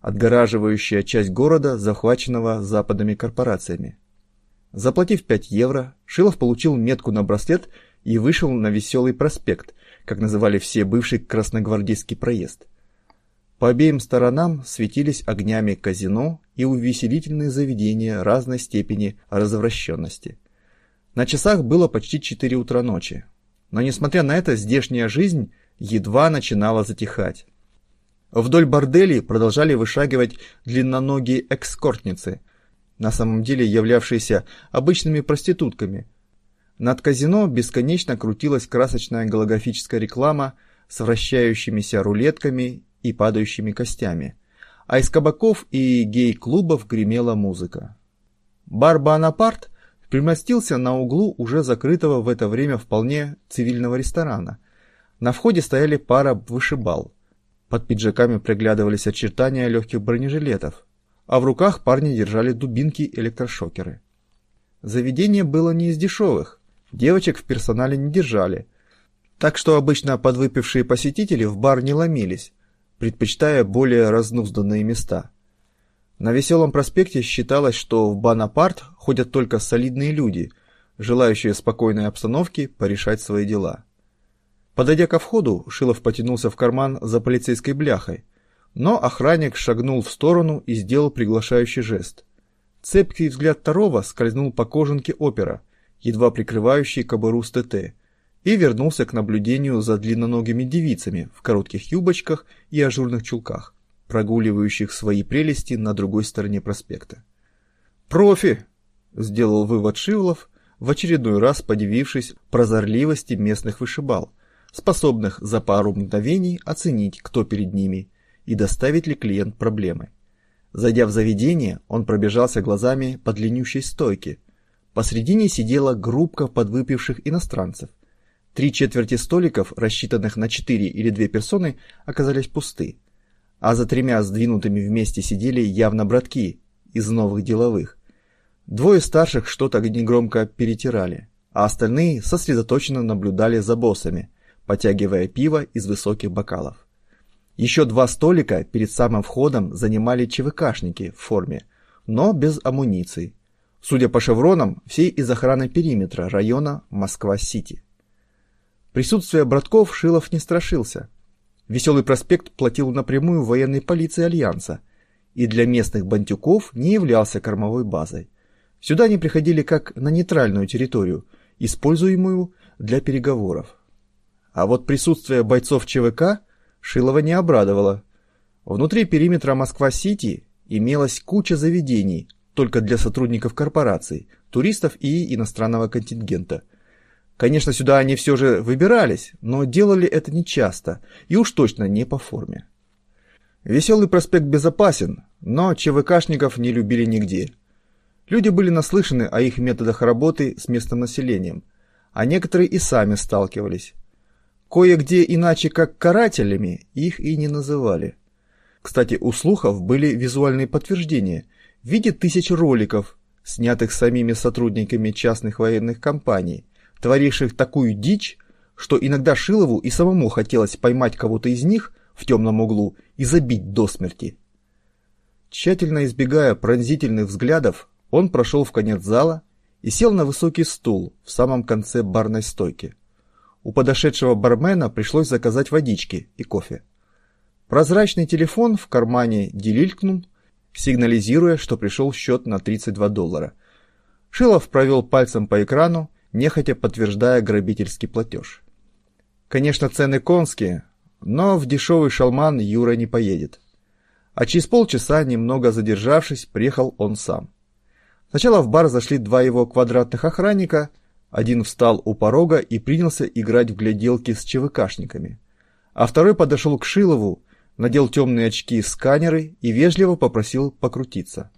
отгораживающая часть города, захваченного западными корпорациями. Заплатив 5 евро, Шилов получил метку на браслет и вышел на Веселый проспект, как называли все бывший Красногвардейский проезд. По обеим сторонам светились огнями казино и увеселительные заведения разной степени развращенности. На часах было почти 4 утра ночи. Но несмотря на это, здешняя жизнь едва начинала затихать. Вдоль борделей продолжали вышагивать длинноногие экскортницы, на самом деле являвшиеся обычными проститутками. Над казино бесконечно крутилась красочная голографическая реклама с вращающимися рулетками и падающими костями, а из кабаков и гей-клубов гремела музыка. Бар «Бонапарт» примостился на углу уже закрытого в это время вполне цивильного ресторана. На входе стояли пара вышибал. Под пиджаками приглядывались очертания легких бронежилетов, а в руках парни держали дубинки-электрошокеры. Заведение было не из дешевых, девочек в персонале не держали, так что обычно подвыпившие посетители в бар не ломились, предпочитая более разнузданные места. На Веселом проспекте считалось, что в Бонапарт ходят только солидные люди, желающие спокойной обстановки порешать свои дела. Подойдя ко входу, Шилов потянулся в карман за полицейской бляхой, но охранник шагнул в сторону и сделал приглашающий жест. Цепкий взгляд второго скользнул по кожанке опера, едва прикрывающей кобуру с ТТ, и вернулся к наблюдению за длинноногими девицами в коротких юбочках и ажурных чулках, прогуливающих свои прелести на другой стороне проспекта. «Профи!» — сделал вывод Шивлов, в очередной раз подивившись прозорливости местных вышибал, способных за пару мгновений оценить, кто перед ними, и доставить ли клиент проблемы. Зайдя в заведение, он пробежался глазами по длиннющей стойке. Посредине сидела группка подвыпивших иностранцев. Три четверти столиков, рассчитанных на четыре или две персоны, оказались пусты, а за тремя сдвинутыми вместе сидели явно братки из новых деловых. Двое старших что-то негромко перетирали, а остальные сосредоточенно наблюдали за боссами, потягивая пиво из высоких бокалов. Еще два столика перед самым входом занимали ЧВКшники в форме, но без амуниции. Судя по шевронам, все из охраны периметра района Москва-Сити. Присутствие братков Шилов не страшился. Веселый проспект платил напрямую военной полиции Альянса и для местных бандюков не являлся кормовой базой. Сюда они приходили как на нейтральную территорию, используемую для переговоров. А вот присутствие бойцов ЧВК Шилова не обрадовало. Внутри периметра Москва-Сити имелась куча заведений только для сотрудников корпораций, туристов и иностранного контингента – Конечно, сюда они все же выбирались, но делали это нечасто и уж точно не по форме. Веселый проспект безопасен, но ЧВКшников не любили нигде. Люди были наслышаны о их методах работы с местным населением, а некоторые и сами сталкивались. Кое-где иначе как карателями их и не называли. Кстати, у слухов были визуальные подтверждения в виде тысяч роликов, снятых самими сотрудниками частных военных компаний, творивших такую дичь, что иногда Шилову и самому хотелось поймать кого-то из них в темном углу и забить до смерти. Тщательно избегая пронзительных взглядов, он прошел в конец зала и сел на высокий стул в самом конце барной стойки. У подошедшего бармена пришлось заказать водички и кофе. Прозрачный телефон в кармане делилькнул, сигнализируя, что пришел счет на 32 доллара. Шилов провел пальцем по экрану нехотя подтверждая грабительский платеж. Конечно, цены конские, но в дешевый шалман Юра не поедет. А через полчаса, немного задержавшись, приехал он сам. Сначала в бар зашли два его квадратных охранника, один встал у порога и принялся играть в гляделки с ЧВКшниками, а второй подошел к Шилову, надел темные очки-сканеры и вежливо попросил покрутиться.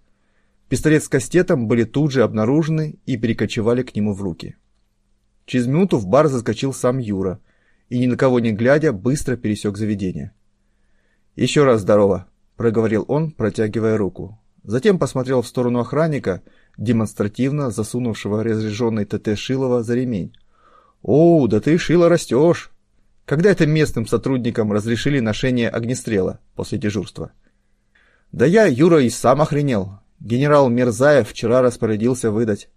Пистолет с кастетом были тут же обнаружены и перекочевали к нему в руки. Через минуту в бар заскочил сам Юра и, ни на кого не глядя, быстро пересек заведение. «Еще раз здорово», — проговорил он, протягивая руку. Затем посмотрел в сторону охранника, демонстративно засунувшего разряженный ТТ Шилова за ремень. «О, да ты, Шило, растешь!» Когда это местным сотрудникам разрешили ношение огнестрела после дежурства? Да я, Юра, и сам охренел. Генерал Мерзаев вчера распорядился выдать.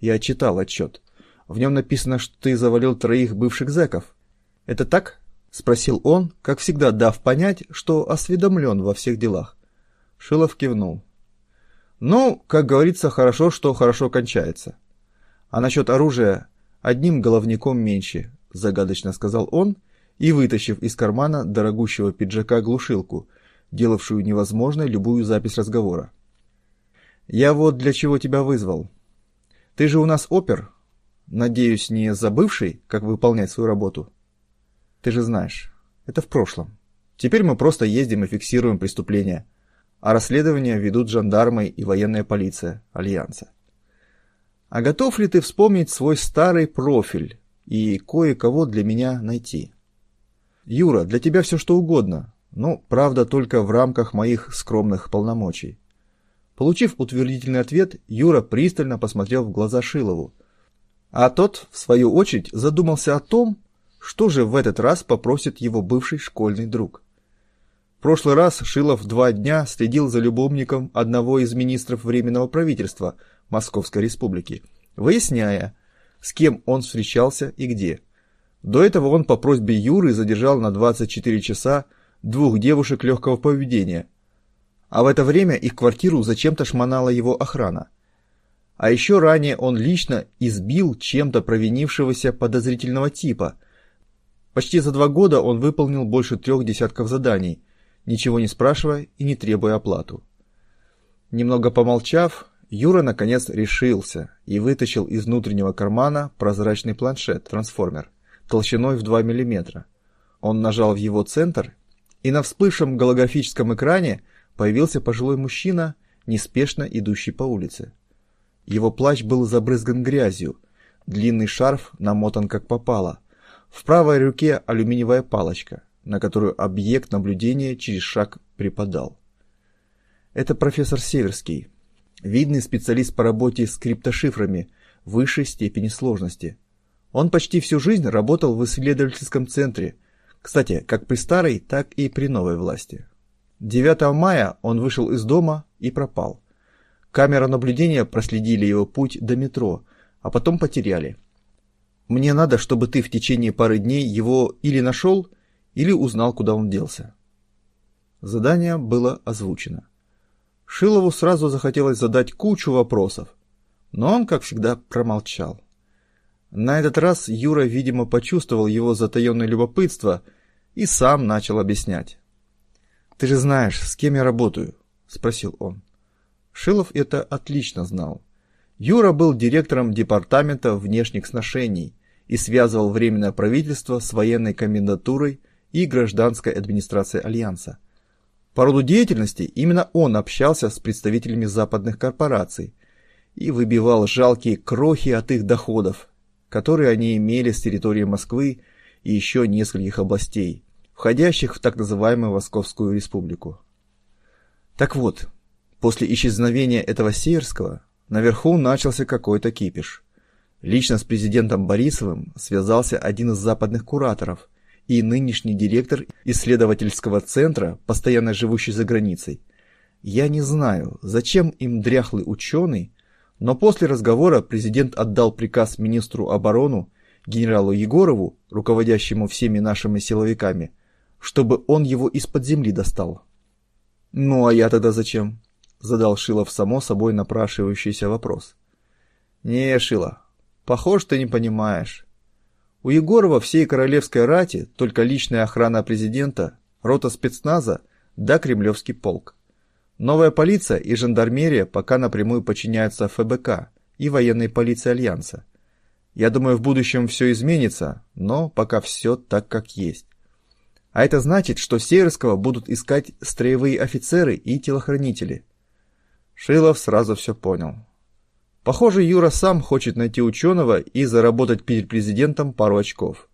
Я читал отчет. В нем написано, что ты завалил троих бывших зэков. Это так? Спросил он, как всегда дав понять, что осведомлен во всех делах. Шилов кивнул. Ну, как говорится, хорошо, что хорошо кончается. А насчет оружия одним головником меньше, загадочно сказал он и, вытащив из кармана дорогущего пиджака глушилку, делавшую невозможной любую запись разговора. «Я вот для чего тебя вызвал. Ты же у нас опер. Надеюсь, не забывший, как выполнять свою работу. Ты же знаешь, это в прошлом. Теперь мы просто ездим и фиксируем преступления, а расследования ведут жандармы и военная полиция Альянса. А готов ли ты вспомнить свой старый профиль и кое-кого для меня найти? Юра, для тебя все что угодно, но, правда, только в рамках моих скромных полномочий. Получив утвердительный ответ, Юра пристально посмотрел в глаза Шилову, а тот, в свою очередь, задумался о том, что же в этот раз попросит его бывший школьный друг. Прошлый раз Шилов два дня следил за любовником одного из министров Временного правительства Московской Республики, выясняя, с кем он встречался и где. До этого он по просьбе Юры задержал на 24 часа двух девушек легкого поведения, а в это время их квартиру зачем-то шмонала его охрана. А еще ранее он лично избил чем-то провинившегося подозрительного типа. Почти за два года он выполнил больше трех десятков заданий, ничего не спрашивая и не требуя оплату. Немного помолчав, Юра наконец решился и вытащил из внутреннего кармана прозрачный планшет-трансформер толщиной в 2 мм. Он нажал в его центр, и на вспышем голографическом экране появился пожилой мужчина, неспешно идущий по улице. Его плащ был забрызган грязью, длинный шарф намотан как попало. В правой руке алюминиевая палочка, на которую объект наблюдения через шаг припадал. Это профессор Северский, видный специалист по работе с криптошифрами высшей степени сложности. Он почти всю жизнь работал в исследовательском центре, кстати, как при старой, так и при новой власти. 9 мая он вышел из дома и пропал. Камера наблюдения проследили его путь до метро, а потом потеряли. Мне надо, чтобы ты в течение пары дней его или нашел, или узнал, куда он делся. Задание было озвучено. Шилову сразу захотелось задать кучу вопросов, но он, как всегда, промолчал. На этот раз Юра, видимо, почувствовал его затаенное любопытство и сам начал объяснять. «Ты же знаешь, с кем я работаю?» – спросил он. Шилов это отлично знал. Юра был директором департамента внешних сношений и связывал Временное правительство с военной комендатурой и гражданской администрацией Альянса. По роду деятельности именно он общался с представителями западных корпораций и выбивал жалкие крохи от их доходов, которые они имели с территории Москвы и еще нескольких областей, входящих в так называемую Московскую республику. Так вот, После исчезновения этого Северского наверху начался какой-то кипиш. Лично с президентом Борисовым связался один из западных кураторов и нынешний директор исследовательского центра, постоянно живущий за границей. Я не знаю, зачем им дряхлый ученый, но после разговора президент отдал приказ министру обороны генералу Егорову, руководящему всеми нашими силовиками, чтобы он его из-под земли достал. Ну а я тогда зачем? Задал Шилов само собой напрашивающийся вопрос. Не, Шила, похож ты не понимаешь. У Егорова всей королевской рати только личная охрана президента, рота спецназа да кремлевский полк. Новая полиция и жандармерия пока напрямую подчиняются ФБК и военной полиции Альянса. Я думаю, в будущем все изменится, но пока все так, как есть. А это значит, что Северского будут искать строевые офицеры и телохранители – Шилов сразу все понял. Похоже, Юра сам хочет найти ученого и заработать перед президентом пару очков.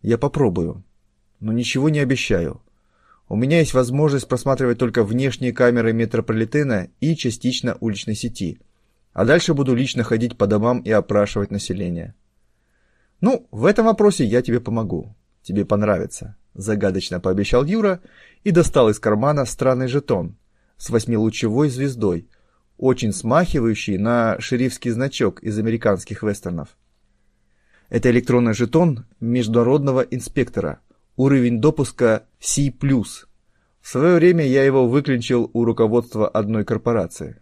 Я попробую, но ничего не обещаю. У меня есть возможность просматривать только внешние камеры метрополитена и частично уличной сети. А дальше буду лично ходить по домам и опрашивать население. Ну, в этом вопросе я тебе помогу. Тебе понравится. Загадочно пообещал Юра и достал из кармана странный жетон с восьмилучевой звездой, очень смахивающий на шерифский значок из американских вестернов. Это электронный жетон международного инспектора, уровень допуска C+. В свое время я его выклинчил у руководства одной корпорации.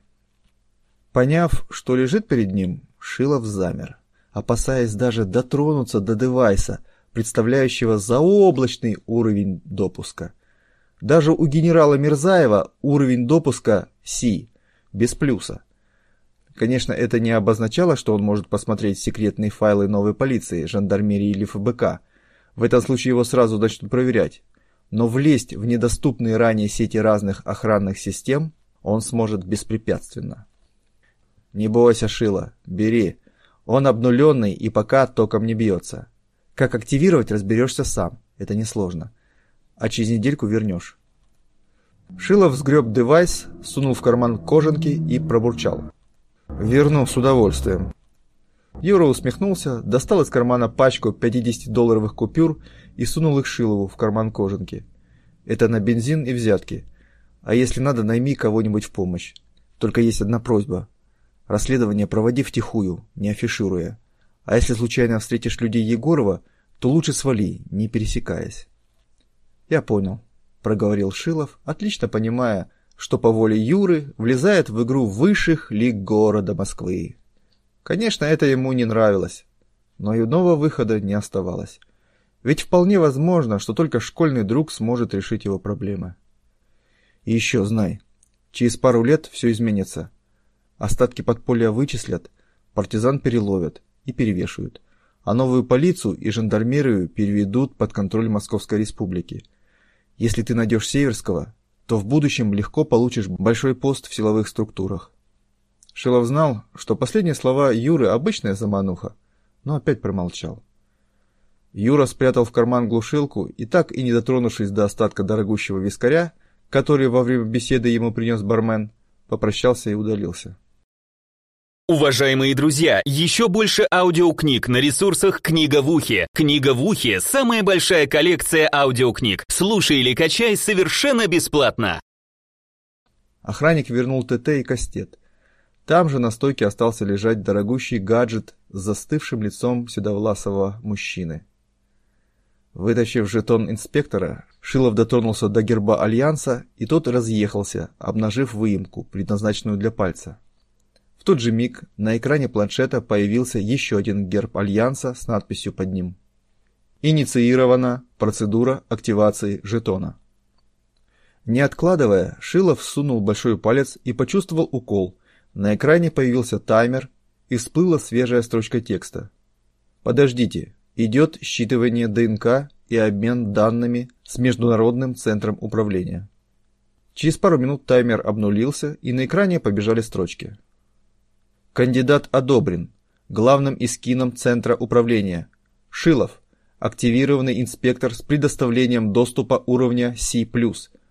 Поняв, что лежит перед ним, Шилов замер, опасаясь даже дотронуться до девайса, представляющего заоблачный уровень допуска. Даже у генерала Мирзаева уровень допуска C, без плюса. Конечно, это не обозначало, что он может посмотреть секретные файлы новой полиции, жандармерии или ФБК. В этом случае его сразу начнут проверять. Но влезть в недоступные ранее сети разных охранных систем он сможет беспрепятственно. Не бойся, Шила, бери. Он обнуленный и пока током не бьется. Как активировать, разберешься сам. Это несложно. А через недельку вернешь. Шилов сгреб девайс, сунул в карман кожанки и пробурчал. «Верну с удовольствием». Юра усмехнулся, достал из кармана пачку 50-долларовых купюр и сунул их Шилову в карман кожанки. «Это на бензин и взятки. А если надо, найми кого-нибудь в помощь. Только есть одна просьба. Расследование проводи втихую, не афишируя. А если случайно встретишь людей Егорова, то лучше свали, не пересекаясь. Я понял, проговорил Шилов, отлично понимая, что по воле Юры влезает в игру высших лиг города Москвы. Конечно, это ему не нравилось, но иного выхода не оставалось. Ведь вполне возможно, что только школьный друг сможет решить его проблемы. И еще знай, через пару лет все изменится. Остатки подполья вычислят, партизан переловят и перевешивают, а новую полицию и жандармерию переведут под контроль Московской Республики. Если ты найдешь Северского, то в будущем легко получишь большой пост в силовых структурах. Шилов знал, что последние слова Юры обычная замануха, но опять промолчал. Юра спрятал в карман глушилку и так и не дотронувшись до остатка дорогущего вискаря, который во время беседы ему принес бармен, попрощался и удалился. Уважаемые друзья, еще больше аудиокниг на ресурсах «Книга в ухе». «Книга в ухе» — самая большая коллекция аудиокниг. Слушай или качай совершенно бесплатно. Охранник вернул ТТ и кастет. Там же на стойке остался лежать дорогущий гаджет с застывшим лицом седовласого мужчины. Вытащив жетон инспектора, Шилов дотронулся до герба Альянса, и тот разъехался, обнажив выемку, предназначенную для пальца. В тот же миг на экране планшета появился еще один герб Альянса с надписью под ним. Инициирована процедура активации жетона. Не откладывая, Шилов сунул большой палец и почувствовал укол. На экране появился таймер и всплыла свежая строчка текста. «Подождите, идет считывание ДНК и обмен данными с Международным центром управления». Через пару минут таймер обнулился, и на экране побежали строчки. Кандидат одобрен. Главным искином Центра управления. Шилов. Активированный инспектор с предоставлением доступа уровня C+.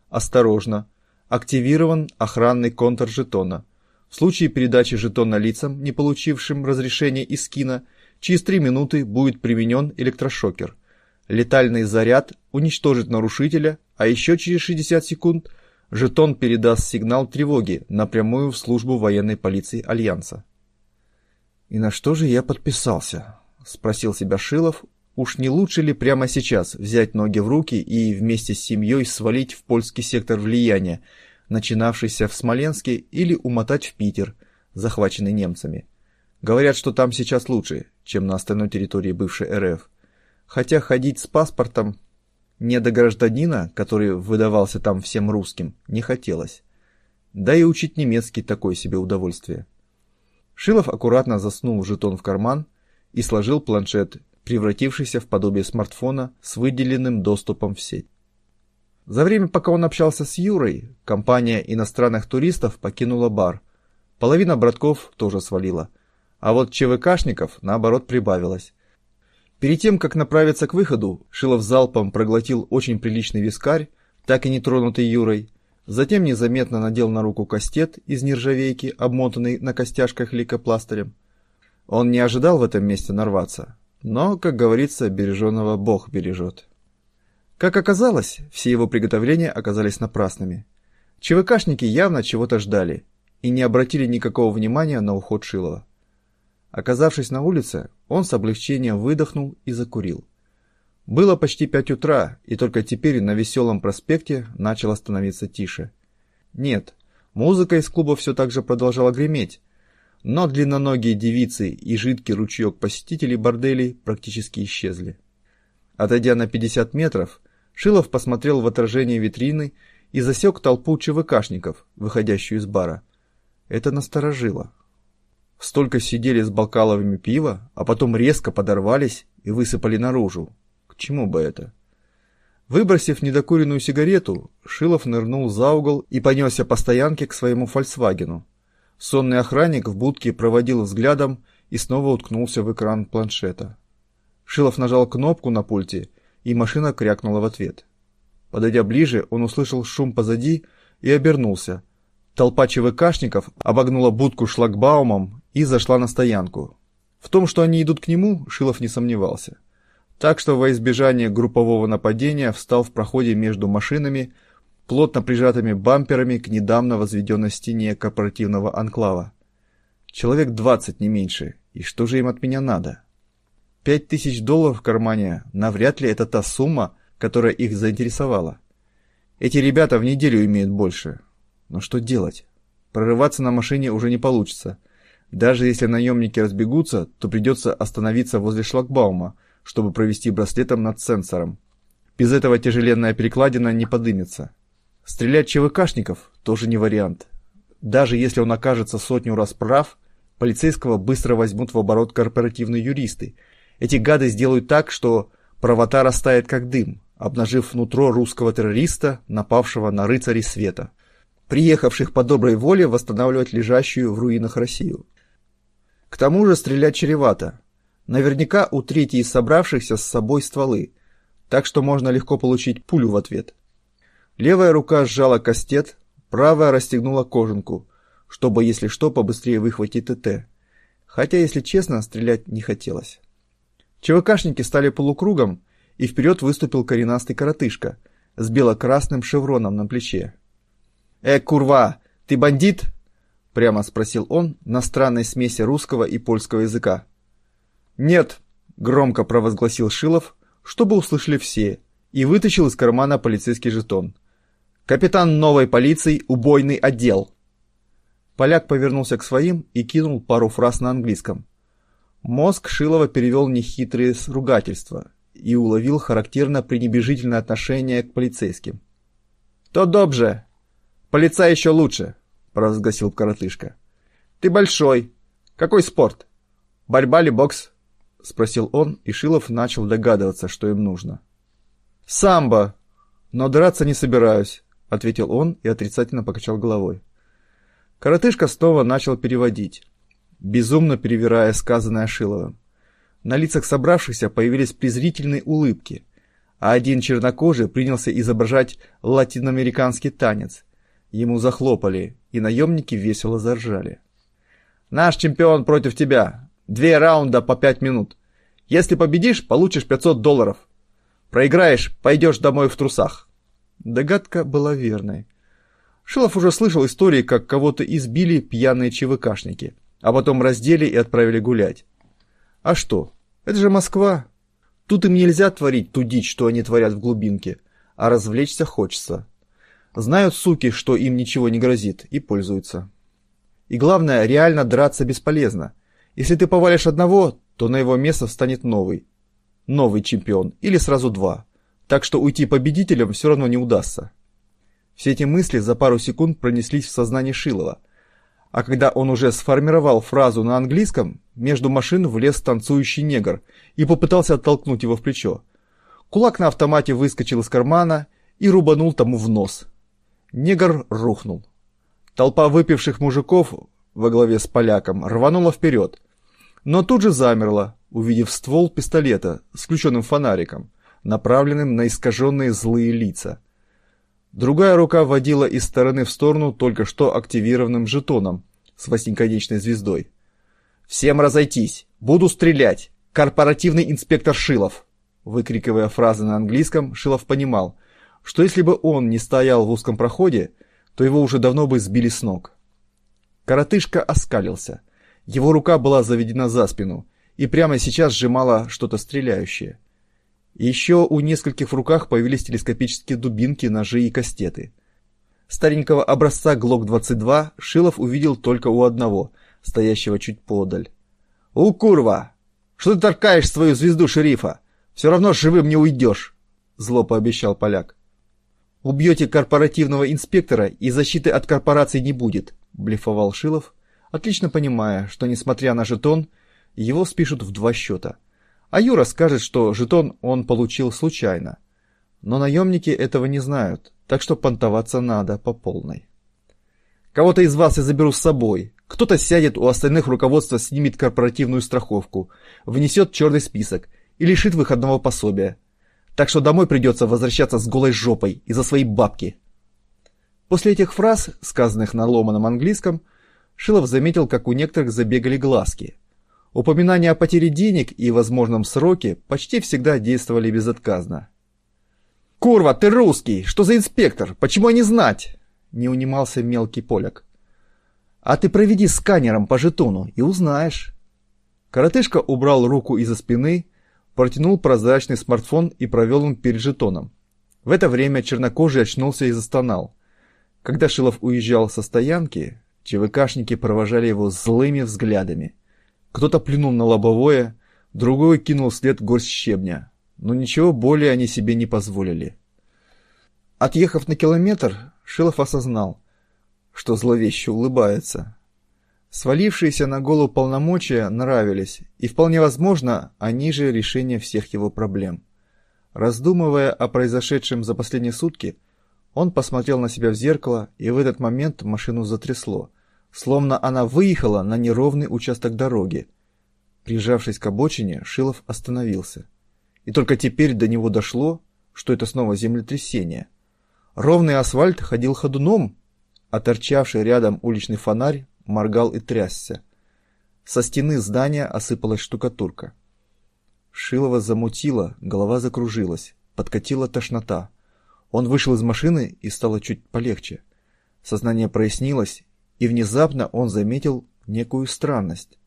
Осторожно. Активирован охранный контур жетона. В случае передачи жетона лицам, не получившим разрешения из скина, через 3 минуты будет применен электрошокер. Летальный заряд уничтожит нарушителя, а еще через 60 секунд жетон передаст сигнал тревоги напрямую в службу военной полиции Альянса. «И на что же я подписался?» — спросил себя Шилов. «Уж не лучше ли прямо сейчас взять ноги в руки и вместе с семьей свалить в польский сектор влияния, начинавшийся в Смоленске, или умотать в Питер, захваченный немцами? Говорят, что там сейчас лучше, чем на остальной территории бывшей РФ. Хотя ходить с паспортом не до гражданина, который выдавался там всем русским, не хотелось. Да и учить немецкий такое себе удовольствие». Шилов аккуратно заснул жетон в карман и сложил планшет, превратившийся в подобие смартфона с выделенным доступом в сеть. За время, пока он общался с Юрой, компания иностранных туристов покинула бар. Половина братков тоже свалила. А вот ЧВКшников, наоборот, прибавилось. Перед тем, как направиться к выходу, Шилов залпом проглотил очень приличный вискарь, так и не тронутый Юрой, затем незаметно надел на руку кастет из нержавейки, обмотанный на костяшках лейкопластырем. Он не ожидал в этом месте нарваться, но, как говорится, береженного Бог бережет. Как оказалось, все его приготовления оказались напрасными. ЧВКшники явно чего-то ждали и не обратили никакого внимания на уход Шилова. Оказавшись на улице, он с облегчением выдохнул и закурил. Было почти пять утра, и только теперь на веселом проспекте начало становиться тише. Нет, музыка из клуба все так же продолжала греметь, но длинноногие девицы и жидкий ручеек посетителей борделей практически исчезли. Отойдя на 50 метров, Шилов посмотрел в отражение витрины и засек толпу ЧВКшников, выходящую из бара. Это насторожило. Столько сидели с бокаловыми пива, а потом резко подорвались и высыпали наружу. Чему бы это? Выбросив недокуренную сигарету, Шилов нырнул за угол и понесся по стоянке к своему «Фольксвагену». Сонный охранник в будке проводил взглядом и снова уткнулся в экран планшета. Шилов нажал кнопку на пульте, и машина крякнула в ответ. Подойдя ближе, он услышал шум позади и обернулся. Толпа ЧВКшников обогнула будку шлагбаумом и зашла на стоянку. В том, что они идут к нему, Шилов не сомневался. Так что во избежание группового нападения встал в проходе между машинами, плотно прижатыми бамперами к недавно возведенной стене корпоративного анклава. Человек двадцать, не меньше. И что же им от меня надо? Пять тысяч долларов в кармане навряд ли это та сумма, которая их заинтересовала. Эти ребята в неделю имеют больше. Но что делать? Прорываться на машине уже не получится. Даже если наемники разбегутся, то придется остановиться возле шлагбаума, чтобы провести браслетом над сенсором. Без этого тяжеленная перекладина не подымется. Стрелять ЧВКшников тоже не вариант. Даже если он окажется сотню раз прав, полицейского быстро возьмут в оборот корпоративные юристы. Эти гады сделают так, что правота растает как дым, обнажив нутро русского террориста, напавшего на рыцарей света приехавших по доброй воле восстанавливать лежащую в руинах Россию. К тому же стрелять чревато. Наверняка у трети из собравшихся с собой стволы, так что можно легко получить пулю в ответ. Левая рука сжала кастет, правая расстегнула кожанку, чтобы, если что, побыстрее выхватить ТТ. Хотя, если честно, стрелять не хотелось. ЧВКшники стали полукругом, и вперед выступил коренастый коротышка с бело-красным шевроном на плече. «Э, курва, ты бандит?» — прямо спросил он на странной смеси русского и польского языка. «Нет», — громко провозгласил Шилов, чтобы услышали все, и вытащил из кармана полицейский жетон. «Капитан новой полиции, убойный отдел». Поляк повернулся к своим и кинул пару фраз на английском. Мозг Шилова перевел нехитрые ругательства и уловил характерно пренебрежительное отношение к полицейским. «То добже!» Полицай еще лучше, провозгласил коротышка. Ты большой. Какой спорт? Борьба ли бокс? Спросил он, и Шилов начал догадываться, что им нужно. Самбо. Но драться не собираюсь, ответил он и отрицательно покачал головой. Коротышка снова начал переводить, безумно перевирая сказанное Шиловым. На лицах собравшихся появились презрительные улыбки, а один чернокожий принялся изображать латиноамериканский танец, Ему захлопали, и наемники весело заржали. «Наш чемпион против тебя. Две раунда по пять минут. Если победишь, получишь 500 долларов. Проиграешь, пойдешь домой в трусах». Догадка была верной. Шилов уже слышал истории, как кого-то избили пьяные ЧВКшники, а потом раздели и отправили гулять. А что? Это же Москва. Тут им нельзя творить ту дичь, что они творят в глубинке, а развлечься хочется. Знают, суки, что им ничего не грозит, и пользуются. И главное, реально драться бесполезно. Если ты повалишь одного, то на его место встанет новый. Новый чемпион, или сразу два. Так что уйти победителем все равно не удастся. Все эти мысли за пару секунд пронеслись в сознании Шилова. А когда он уже сформировал фразу на английском, между машин влез танцующий негр и попытался оттолкнуть его в плечо. Кулак на автомате выскочил из кармана и рубанул тому в нос – Негр рухнул. Толпа выпивших мужиков во главе с поляком рванула вперед, но тут же замерла, увидев ствол пистолета с включенным фонариком, направленным на искаженные злые лица. Другая рука водила из стороны в сторону только что активированным жетоном с восьмиконечной звездой. «Всем разойтись! Буду стрелять! Корпоративный инспектор Шилов!» Выкрикивая фразы на английском, Шилов понимал, что если бы он не стоял в узком проходе, то его уже давно бы сбили с ног. Коротышка оскалился. Его рука была заведена за спину и прямо сейчас сжимала что-то стреляющее. Еще у нескольких в руках появились телескопические дубинки, ножи и кастеты. Старенького образца ГЛОК-22 Шилов увидел только у одного, стоящего чуть подаль. «У, курва! Что ты торкаешь свою звезду шерифа? Все равно живым не уйдешь!» Зло пообещал поляк. «Убьете корпоративного инспектора, и защиты от корпорации не будет», — блефовал Шилов, отлично понимая, что, несмотря на жетон, его спишут в два счета — а Юра скажет, что жетон он получил случайно. Но наемники этого не знают, так что понтоваться надо по полной. Кого-то из вас я заберу с собой. Кто-то сядет, у остальных руководство снимет корпоративную страховку, внесет черный список и лишит выходного пособия. Так что домой придется возвращаться с голой жопой из-за своей бабки. После этих фраз, сказанных на ломаном английском, Шилов заметил, как у некоторых забегали глазки – Упоминания о потере денег и возможном сроке почти всегда действовали безотказно. «Курва, ты русский! Что за инспектор? Почему не знать?» Не унимался мелкий поляк. «А ты проведи сканером по жетону и узнаешь». Коротышка убрал руку из-за спины, протянул прозрачный смартфон и провел им перед жетоном. В это время чернокожий очнулся и застонал. Когда Шилов уезжал со стоянки, ЧВКшники провожали его злыми взглядами. Кто-то плюнул на лобовое, другой кинул вслед горсть щебня, но ничего более они себе не позволили. Отъехав на километр, Шилов осознал, что зловеще улыбается. Свалившиеся на голову полномочия нравились, и вполне возможно, они же решение всех его проблем. Раздумывая о произошедшем за последние сутки, он посмотрел на себя в зеркало, и в этот момент машину затрясло – словно она выехала на неровный участок дороги. Прижавшись к обочине, Шилов остановился. И только теперь до него дошло, что это снова землетрясение. Ровный асфальт ходил ходуном, а торчавший рядом уличный фонарь моргал и трясся. Со стены здания осыпалась штукатурка. Шилова замутила, голова закружилась, подкатила тошнота. Он вышел из машины и стало чуть полегче. Сознание прояснилось, и внезапно он заметил некую странность.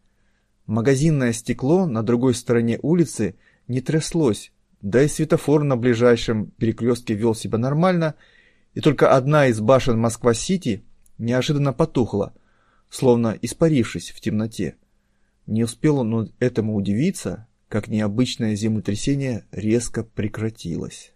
Магазинное стекло на другой стороне улицы не тряслось, да и светофор на ближайшем перекрестке вел себя нормально, и только одна из башен Москва-Сити неожиданно потухла, словно испарившись в темноте. Не успел он этому удивиться, как необычное землетрясение резко прекратилось.